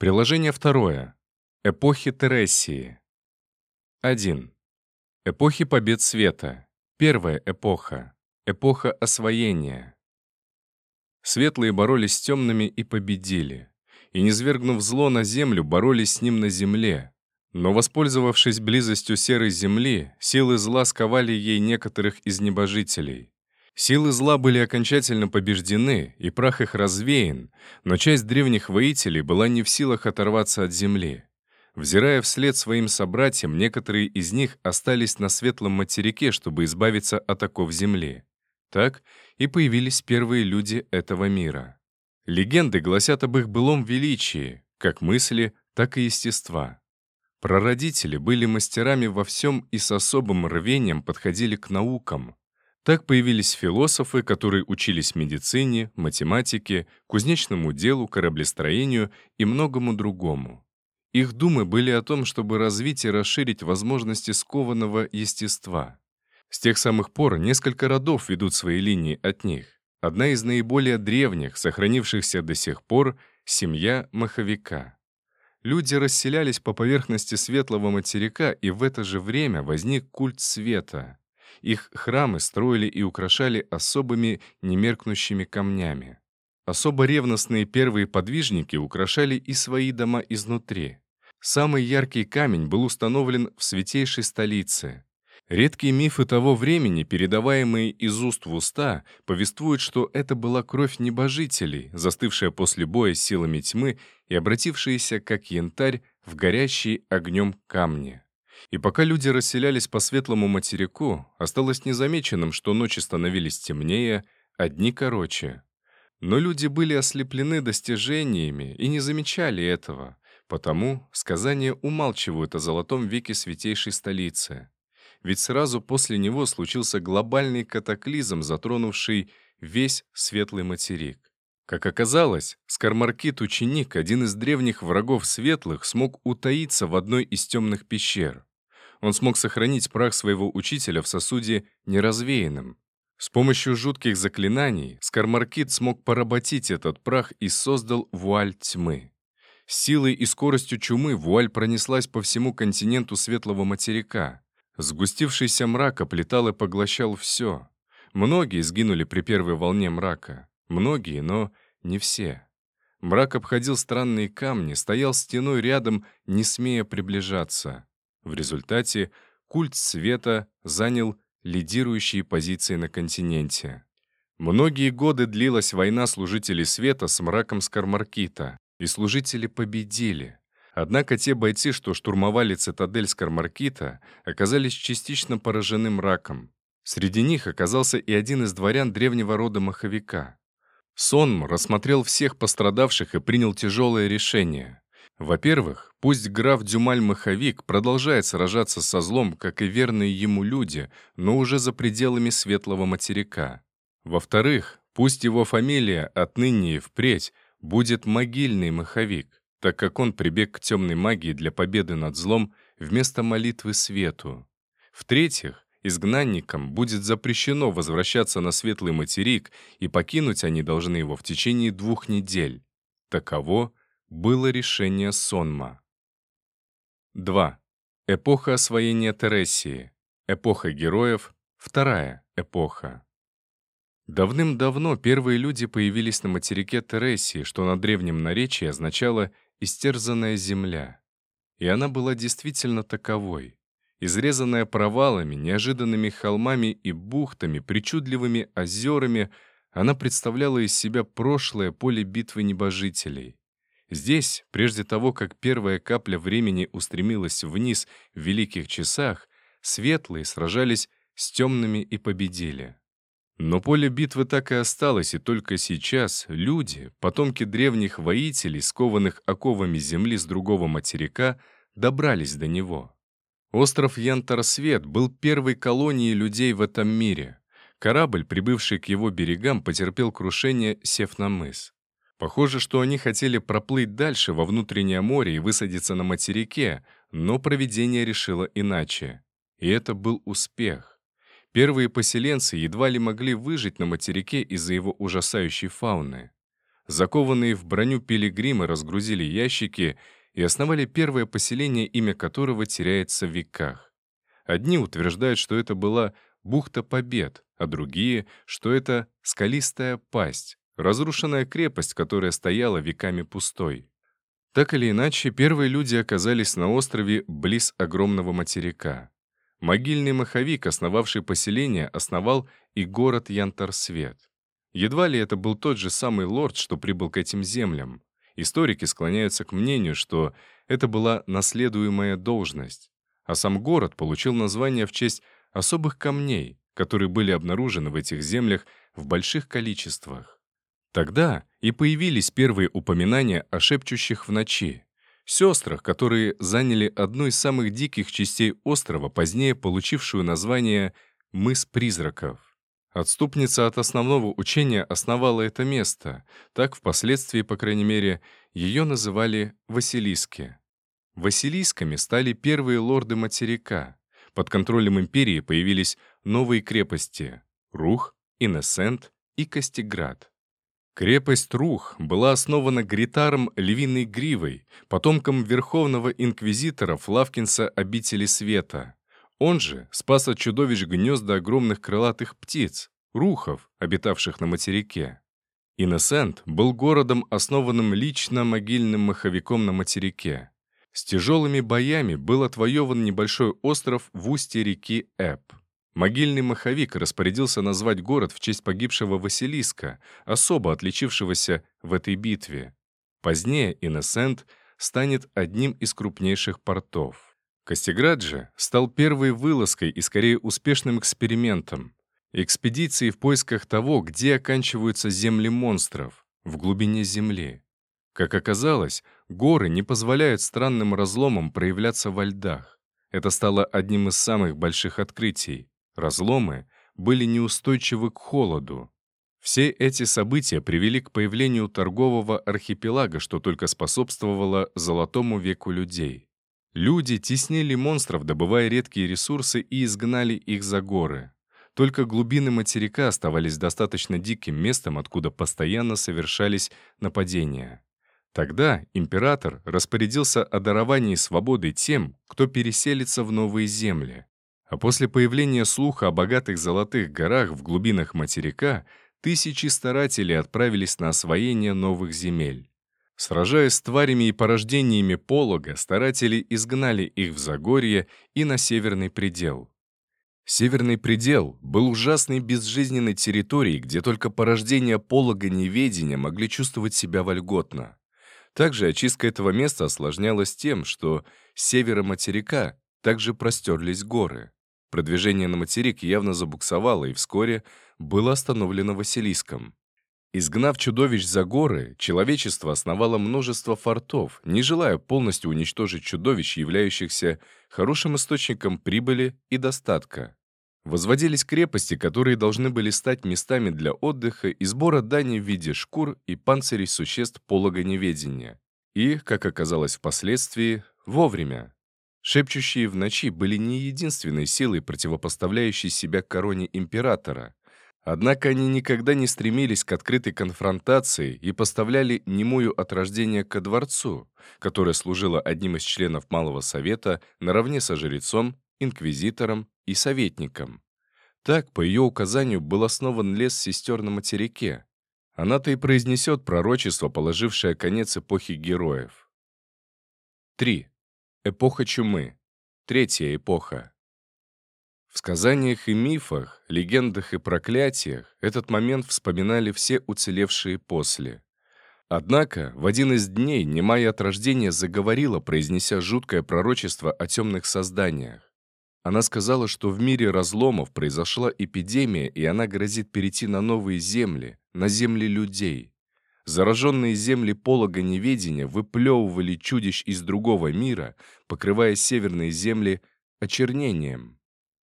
Приложение второе. Эпохи Тересии. 1. Эпохи побед света. Первая эпоха. Эпоха освоения. Светлые боролись с темными и победили. И, низвергнув зло на землю, боролись с ним на земле. Но, воспользовавшись близостью серой земли, силы зла сковали ей некоторых из небожителей. Силы зла были окончательно побеждены, и прах их развеян, но часть древних воителей была не в силах оторваться от земли. Взирая вслед своим собратьям, некоторые из них остались на светлом материке, чтобы избавиться от оков земли. Так и появились первые люди этого мира. Легенды гласят об их былом величии, как мысли, так и естества. Прародители были мастерами во всем и с особым рвением подходили к наукам. Так появились философы, которые учились медицине, математике, кузнечному делу, кораблестроению и многому другому. Их думы были о том, чтобы развить и расширить возможности скованного естества. С тех самых пор несколько родов ведут свои линии от них. Одна из наиболее древних, сохранившихся до сих пор, — семья маховика. Люди расселялись по поверхности светлого материка, и в это же время возник культ света. Их храмы строили и украшали особыми немеркнущими камнями. Особо ревностные первые подвижники украшали и свои дома изнутри. Самый яркий камень был установлен в святейшей столице. Редкие мифы того времени, передаваемые из уст в уста, повествуют, что это была кровь небожителей, застывшая после боя силами тьмы и обратившаяся, как янтарь, в горящие огнем камни. И пока люди расселялись по светлому материку, осталось незамеченным, что ночи становились темнее, а дни короче. Но люди были ослеплены достижениями и не замечали этого, потому сказания умалчивают о золотом веке святейшей столицы ведь сразу после него случился глобальный катаклизм, затронувший весь светлый материк. Как оказалось, Скармаркит-ученик, один из древних врагов светлых, смог утаиться в одной из темных пещер. Он смог сохранить прах своего учителя в сосуде неразвеянным. С помощью жутких заклинаний Скармаркит смог поработить этот прах и создал вуаль тьмы. С силой и скоростью чумы вуаль пронеслась по всему континенту светлого материка. Сгустившийся мрак оплетал и поглощал все. Многие сгинули при первой волне мрака. Многие, но не все. Мрак обходил странные камни, стоял стеной рядом, не смея приближаться. В результате культ света занял лидирующие позиции на континенте. Многие годы длилась война служителей света с мраком Скармаркита, и служители победили. Однако те бойцы, что штурмовали цитадель Скармаркита, оказались частично поражены мраком. Среди них оказался и один из дворян древнего рода маховика. Сонм рассмотрел всех пострадавших и принял тяжелое решение. Во-первых, пусть граф Дюмаль-маховик продолжает сражаться со злом, как и верные ему люди, но уже за пределами светлого материка. Во-вторых, пусть его фамилия отныне и впредь будет могильный маховик так как он прибег к темной магии для победы над злом вместо молитвы свету. В-третьих, изгнанникам будет запрещено возвращаться на светлый материк, и покинуть они должны его в течение двух недель. Таково было решение Сонма. 2. Эпоха освоения Тересии. Эпоха героев. Вторая эпоха. Давным-давно первые люди появились на материке Тересии, что на древнем наречии означало истерзанная земля. И она была действительно таковой. Изрезанная провалами, неожиданными холмами и бухтами, причудливыми озерами, она представляла из себя прошлое поле битвы небожителей. Здесь, прежде того, как первая капля времени устремилась вниз в великих часах, светлые сражались с темными и победили. Но поле битвы так и осталось, и только сейчас люди, потомки древних воителей, скованных оковами земли с другого материка, добрались до него. Остров Янтарсвет был первой колонией людей в этом мире. Корабль, прибывший к его берегам, потерпел крушение, сев на мыс. Похоже, что они хотели проплыть дальше во внутреннее море и высадиться на материке, но проведение решило иначе. И это был успех. Первые поселенцы едва ли могли выжить на материке из-за его ужасающей фауны. Закованные в броню пилигримы разгрузили ящики и основали первое поселение, имя которого теряется в веках. Одни утверждают, что это была бухта Побед, а другие, что это скалистая пасть, разрушенная крепость, которая стояла веками пустой. Так или иначе, первые люди оказались на острове близ огромного материка. Могильный маховик, основавший поселение, основал и город Янтарсвет. Едва ли это был тот же самый лорд, что прибыл к этим землям. Историки склоняются к мнению, что это была наследуемая должность, а сам город получил название в честь особых камней, которые были обнаружены в этих землях в больших количествах. Тогда и появились первые упоминания о шепчущих в ночи, сестрах, которые заняли одну из самых диких частей острова, позднее получившую название «Мыс призраков». Отступница от основного учения основала это место, так впоследствии, по крайней мере, ее называли Василиски. Василисками стали первые лорды материка. Под контролем империи появились новые крепости — Рух, Инесент и Костиград. Крепость Рух была основана Гритаром Львиной Гривой, потомком верховного инквизитора Флавкинса Обители Света. Он же спас от чудовищ гнезда огромных крылатых птиц, рухов, обитавших на материке. Инесент был городом, основанным лично могильным маховиком на материке. С тяжелыми боями был отвоеван небольшой остров в устье реки Эп. Могильный маховик распорядился назвать город в честь погибшего Василиска, особо отличившегося в этой битве. Позднее Инесент станет одним из крупнейших портов. Костеград же стал первой вылазкой и скорее успешным экспериментом. Экспедиции в поисках того, где оканчиваются земли монстров, в глубине Земли. Как оказалось, горы не позволяют странным разломам проявляться во льдах. Это стало одним из самых больших открытий. Разломы были неустойчивы к холоду. Все эти события привели к появлению торгового архипелага, что только способствовало золотому веку людей. Люди теснили монстров, добывая редкие ресурсы и изгнали их за горы. Только глубины материка оставались достаточно диким местом, откуда постоянно совершались нападения. Тогда император распорядился о даровании свободы тем, кто переселится в новые земли. А после появления слуха о богатых золотых горах в глубинах материка, тысячи старателей отправились на освоение новых земель. Сражаясь с тварями и порождениями полога, старатели изгнали их в Загорье и на Северный предел. Северный предел был ужасной безжизненной территорией, где только порождения полога неведения могли чувствовать себя вольготно. Также очистка этого места осложнялась тем, что с севера материка также простерлись горы. Продвижение на материк явно забуксовало и вскоре было остановлено Василиском. Изгнав чудовищ за горы, человечество основало множество фортов, не желая полностью уничтожить чудовищ, являющихся хорошим источником прибыли и достатка. Возводились крепости, которые должны были стать местами для отдыха и сбора дани в виде шкур и панцирей существ полога неведения. И, как оказалось впоследствии, вовремя. Шепчущие в ночи были не единственной силой, противопоставляющей себя короне императора. Однако они никогда не стремились к открытой конфронтации и поставляли немую от рождения ко дворцу, которое служило одним из членов Малого Совета наравне со жрецом, инквизитором и советником. Так, по ее указанию, был основан лес сестер на материке. Она-то и произнесет пророчество, положившее конец эпохи героев. 3. Эпоха чумы. Третья эпоха. В сказаниях и мифах, легендах и проклятиях этот момент вспоминали все уцелевшие после. Однако в один из дней немая от рождения заговорила, произнеся жуткое пророчество о темных созданиях. Она сказала, что в мире разломов произошла эпидемия, и она грозит перейти на новые земли, на земли людей. Зараженные земли полога неведения выплевывали чудищ из другого мира, покрывая северные земли очернением.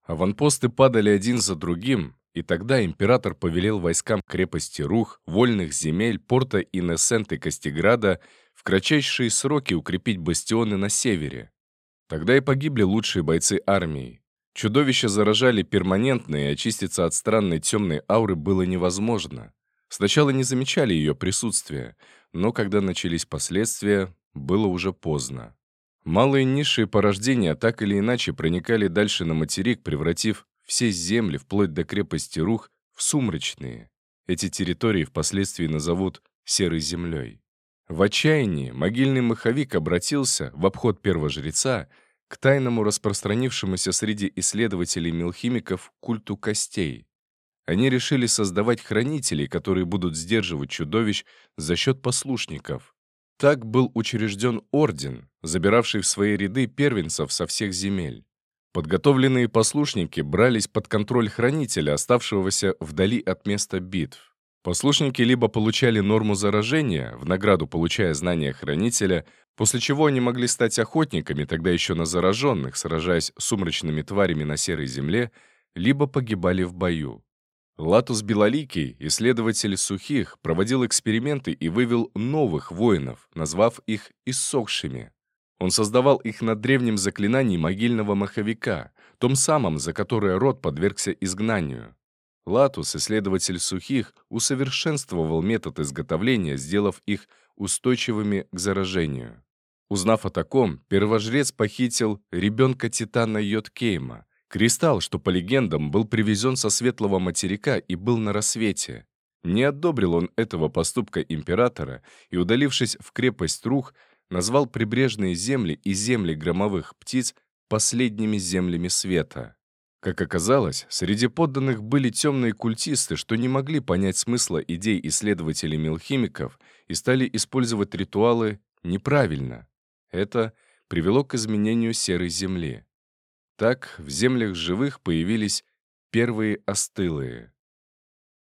Аванпосты падали один за другим, и тогда император повелел войскам крепости Рух, вольных земель, порта Инесент и Костеграда в кратчайшие сроки укрепить бастионы на севере. Тогда и погибли лучшие бойцы армии. Чудовища заражали перманентно, и очиститься от странной темной ауры было невозможно. Сначала не замечали ее присутствия, но когда начались последствия, было уже поздно. Малые низшие порождения так или иначе проникали дальше на материк, превратив все земли, вплоть до крепости Рух, в сумрачные. Эти территории впоследствии назовут «серой землей». В отчаянии могильный маховик обратился, в обход первожреца, к тайному распространившемуся среди исследователей-мелхимиков культу костей. Они решили создавать хранителей, которые будут сдерживать чудовищ за счет послушников. Так был учрежден орден, забиравший в свои ряды первенцев со всех земель. Подготовленные послушники брались под контроль хранителя, оставшегося вдали от места битв. Послушники либо получали норму заражения, в награду получая знания хранителя, после чего они могли стать охотниками, тогда еще на зараженных, сражаясь с сумрачными тварями на серой земле, либо погибали в бою. Латус Белоликий, исследователь сухих, проводил эксперименты и вывел новых воинов, назвав их иссохшими. Он создавал их на древнем заклинании могильного маховика, том самом, за которое род подвергся изгнанию. Латус, исследователь сухих, усовершенствовал метод изготовления, сделав их устойчивыми к заражению. Узнав о таком, первожрец похитил ребенка Титана Йоткейма, кристалл, что по легендам был привезен со светлого материка и был на рассвете. Не одобрил он этого поступка императора и, удалившись в крепость Рух, назвал прибрежные земли и земли громовых птиц последними землями света. Как оказалось, среди подданных были темные культисты, что не могли понять смысла идей исследователей-мелхимиков и стали использовать ритуалы неправильно. Это привело к изменению серой земли. Так в землях живых появились первые остылые.